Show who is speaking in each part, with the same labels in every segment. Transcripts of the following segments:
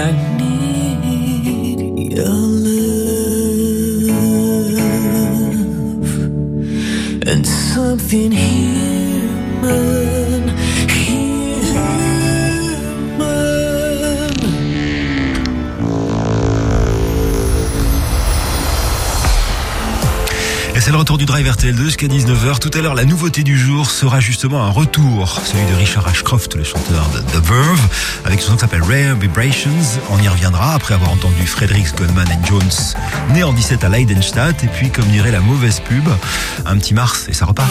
Speaker 1: I need your love. And something human,
Speaker 2: Drive RTL2 jusqu'à 19h. Tout à l'heure, la nouveauté du jour sera justement un retour, celui de Richard Ashcroft, le chanteur de The Verve, avec son son qui s'appelle Rare Vibrations. On y reviendra après avoir entendu Fredericks, Goldman et Jones, né en 17 à Leidenstadt. Et puis, comme dirait la mauvaise pub, un petit Mars et ça repart.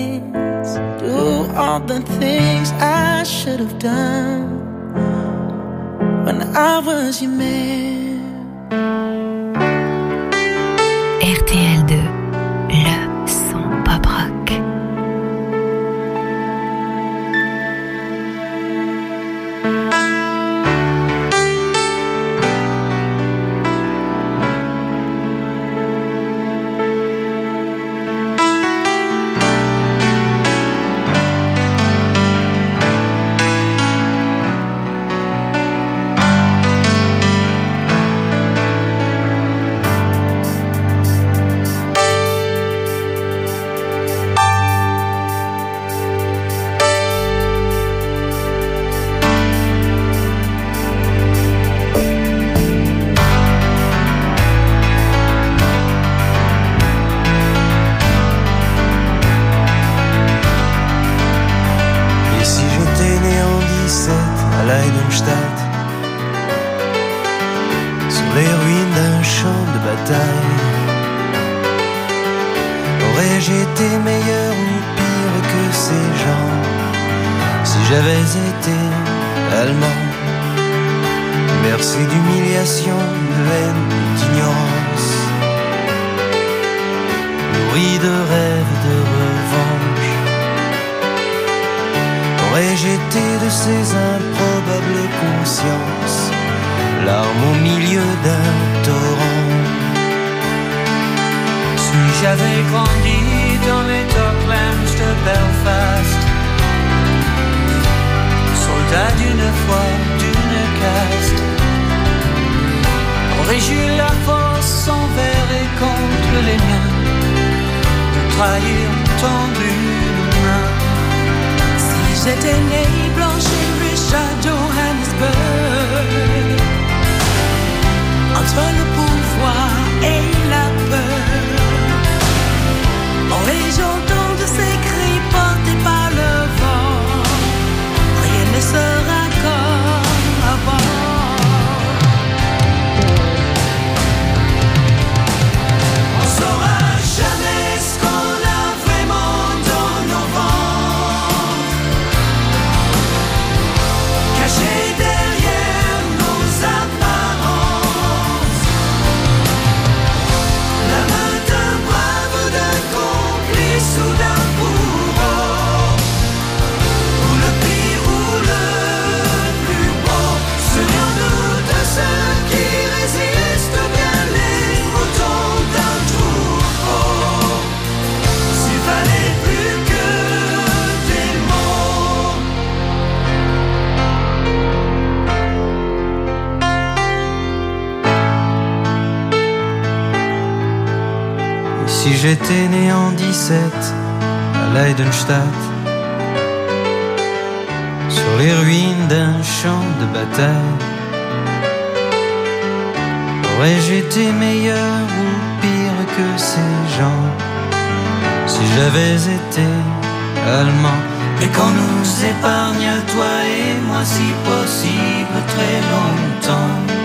Speaker 1: Do all the things I should have done when I was your man.
Speaker 3: RTL2,
Speaker 4: j'avais été allemand. Merci d'humiliation, de haine, d'ignorance. Nourri de rêves de revanche. Aurais-je été de ces improbables consciences, larmes au milieu d'un torrent.
Speaker 5: Si j'avais grandi dans les docklands de Belfast, d'une foi, d'une caste, aurais-je eu la force envers et contre les miens de trahir tendu une main.
Speaker 6: Si j'étais né blanche et riche à Johannesburg, entre le
Speaker 4: si j'étais né en 17 à Leidenstadt, sur les ruines d'un champ de bataille, aurais-je été meilleur ou pire que ces gens si j'avais été allemand?
Speaker 6: Et qu'on nous épargne, toi et moi, si possible, très longtemps.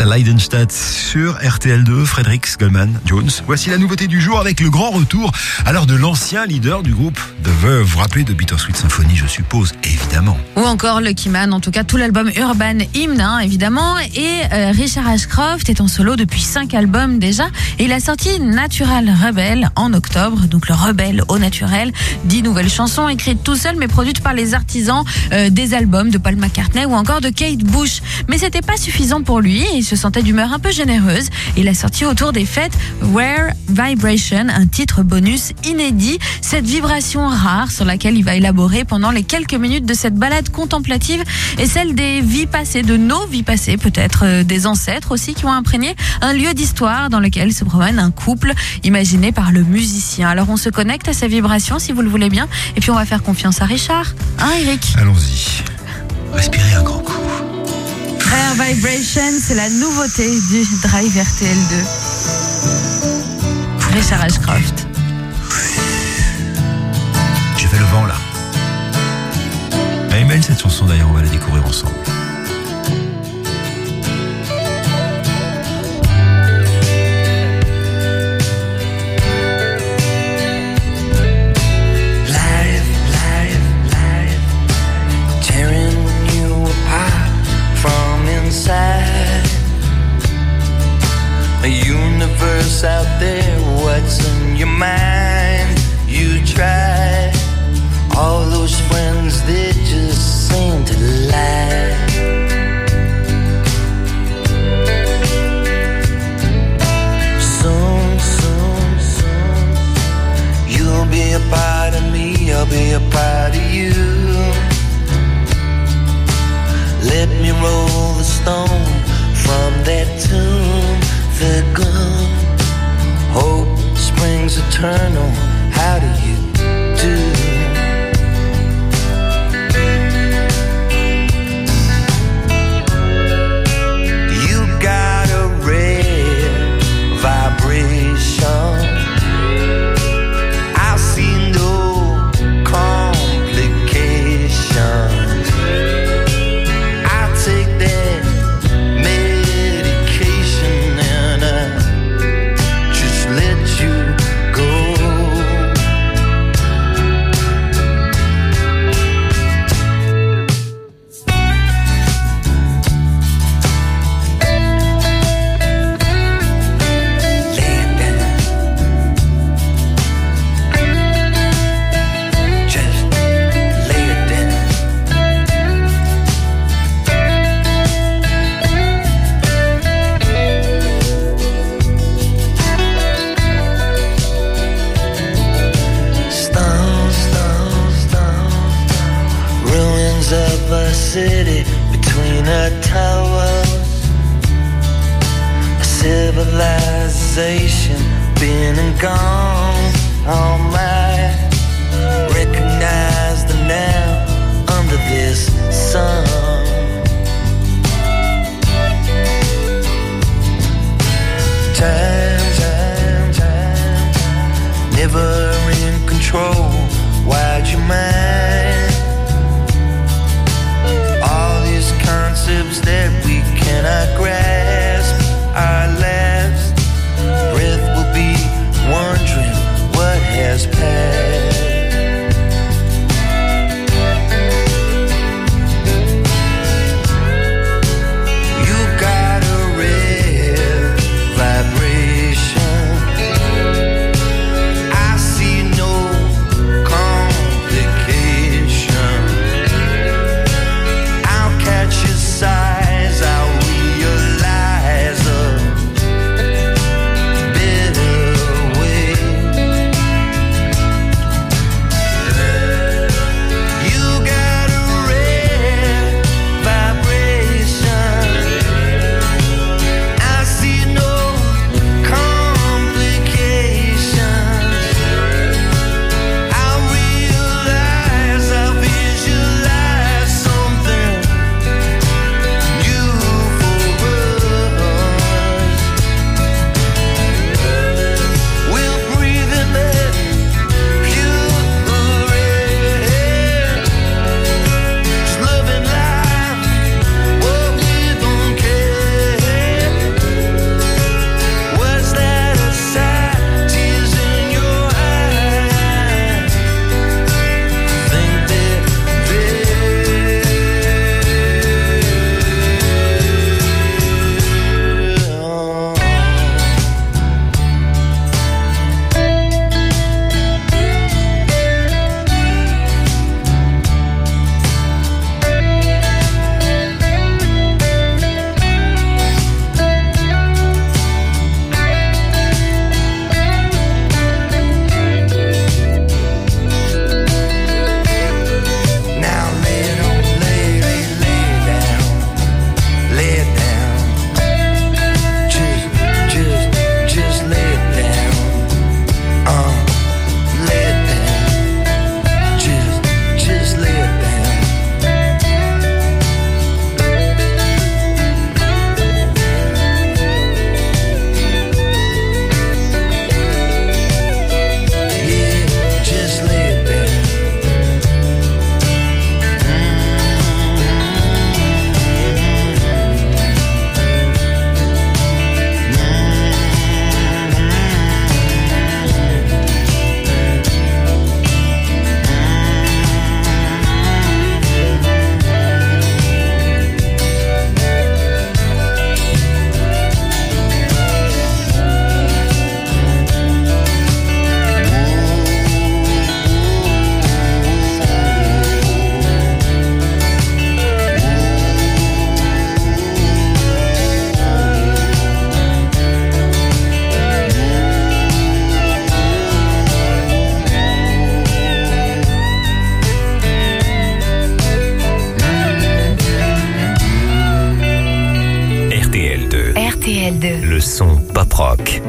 Speaker 6: À
Speaker 2: Leidenstadt sur RTL2, Frédéric Goldman Jones. Voici la nouveauté du jour avec le grand retour alors de l'ancien leader du groupe The Verve. Rappelez de Bittersweet Symphony, je suppose, évidemment.
Speaker 7: Ou encore Lucky Man, en tout cas tout l'album Urban Hymn, hein, évidemment. Et euh, Richard Ashcroft est en solo depuis cinq albums déjà. Et il a sorti Natural Rebel en octobre, donc le rebelle au naturel. Dix nouvelles chansons écrites tout seul, mais produites par les artisans euh, des albums de Paul McCartney ou encore de Kate Bush. Mais c'était pas suffisant pour lui. Se sentait d'humeur un peu généreuse. Il a sorti autour des fêtes Where Vibration, un titre bonus inédit. Cette vibration rare sur laquelle il va élaborer pendant les quelques minutes de cette balade contemplative et celle des vies passées, de nos vies passées, peut-être euh, des ancêtres aussi qui ont imprégné un lieu d'histoire dans lequel se promène un couple imaginé par le musicien. Alors on se connecte à ces vibrations si vous le voulez bien et puis on va faire confiance à Richard. Hein Eric?
Speaker 2: Allons-y. Respirez un grand coup.
Speaker 7: Rare Vibration, c'est la nouveauté du Drive RTL2. Richard Ashcroft.
Speaker 2: J'ai fait le vent là. Elle est belle cette chanson d'ailleurs, on va la découvrir ensemble.
Speaker 8: Son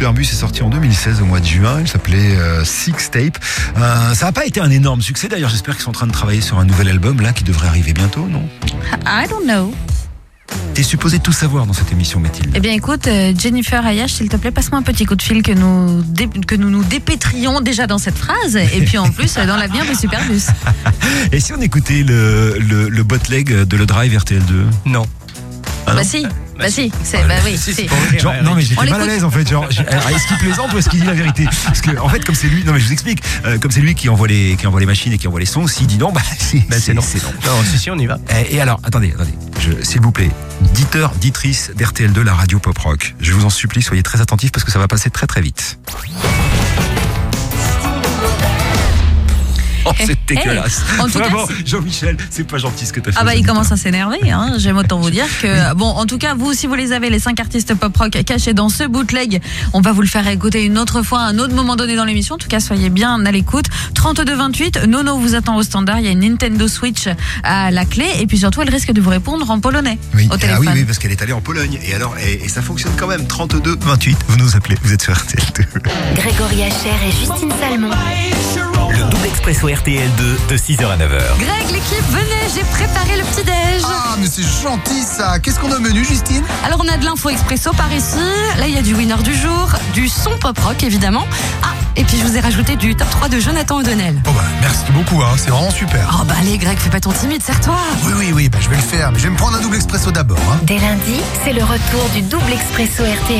Speaker 2: Superbus est sorti en 2016 au mois de juin. Il s'appelait euh, Six Tape. Euh, ça n'a pas été un énorme succès. D'ailleurs, j'espère qu'ils sont en train de travailler sur un nouvel album là qui devrait arriver bientôt, non?
Speaker 7: I don't know.
Speaker 2: T'es supposé tout savoir dans cette émission, Mathilde.
Speaker 7: Eh bien, écoute, euh, Jennifer Ayash, s'il te plaît, passe-moi un petit coup de fil que nous, dé- que nous nous dépétrions déjà dans cette phrase, et puis en plus, euh, dans l'avenir de Superbus.
Speaker 2: Et si on écoutait le, le, le botleg de le drive RTL2
Speaker 9: Non.
Speaker 2: Ah non?
Speaker 7: bah si, bah si, c'est, bah oui,
Speaker 9: Si,
Speaker 2: Genre, non mais j'étais mal à l'aise en fait. Genre, j'ai- alors, est-ce qu'il plaisante ou est-ce qu'il dit la vérité? Parce que en fait, comme c'est lui, non mais je vous explique, euh, comme c'est lui qui envoie les qui envoie les machines et qui envoie les sons, s'il dit non, bah c'est
Speaker 9: Bah, c'est non.
Speaker 2: non.
Speaker 9: Non, si, si, on y va.
Speaker 2: Eh, Et alors, attendez, attendez, je- s'il vous plaît, diteur, ditrice d'RTL2, la radio pop rock. Je vous en supplie, soyez très attentifs parce que ça va passer très très vite. Oh, c'est
Speaker 7: Eh,
Speaker 2: dégueulasse.
Speaker 7: eh, en tout cas,
Speaker 2: Vraiment, Jean-Michel, c'est pas gentil ce que t'as fait.
Speaker 7: Ah bah il commence à s'énerver, hein. j'aime autant vous dire que bon en tout cas vous si vous les avez les cinq artistes pop rock cachés dans ce bootleg, on va vous le faire écouter une autre fois à un autre moment donné dans l'émission. En tout cas soyez bien à l'écoute. 32 28, Nono vous attend au standard, il y a une Nintendo Switch à la clé et puis surtout elle risque de vous répondre en polonais
Speaker 2: Oui,
Speaker 7: au
Speaker 2: ah
Speaker 7: téléphone.
Speaker 2: oui, oui, parce qu'elle est allée en Pologne. Et alors, et, et ça fonctionne quand même. 32 28, vous nous appelez, vous êtes sur RTL2.
Speaker 3: Grégory Hacher et Justine Salmon.
Speaker 8: Le double expresso RTL2 de 6h à 9h.
Speaker 7: Greg, l'équipe, venez, j'ai préparé le petit déj.
Speaker 10: Ah, mais c'est gentil ça. Qu'est-ce qu'on a au menu, Justine?
Speaker 11: Alors on a de l'info expresso par ici. Là il y a du winner du jour, du son pop rock évidemment. Ah et puis je vous ai rajouté du top 3 de Jonathan O'Donnell.
Speaker 10: Bon bah, merci beaucoup, hein. c'est vraiment super.
Speaker 11: Oh bah allez Greg, fais pas ton timide, serre-toi.
Speaker 10: Oui, oui, oui, bah, je vais le faire, mais je vais me prendre un double expresso d'abord. Hein.
Speaker 3: Dès lundi, c'est le retour du double expresso RTL.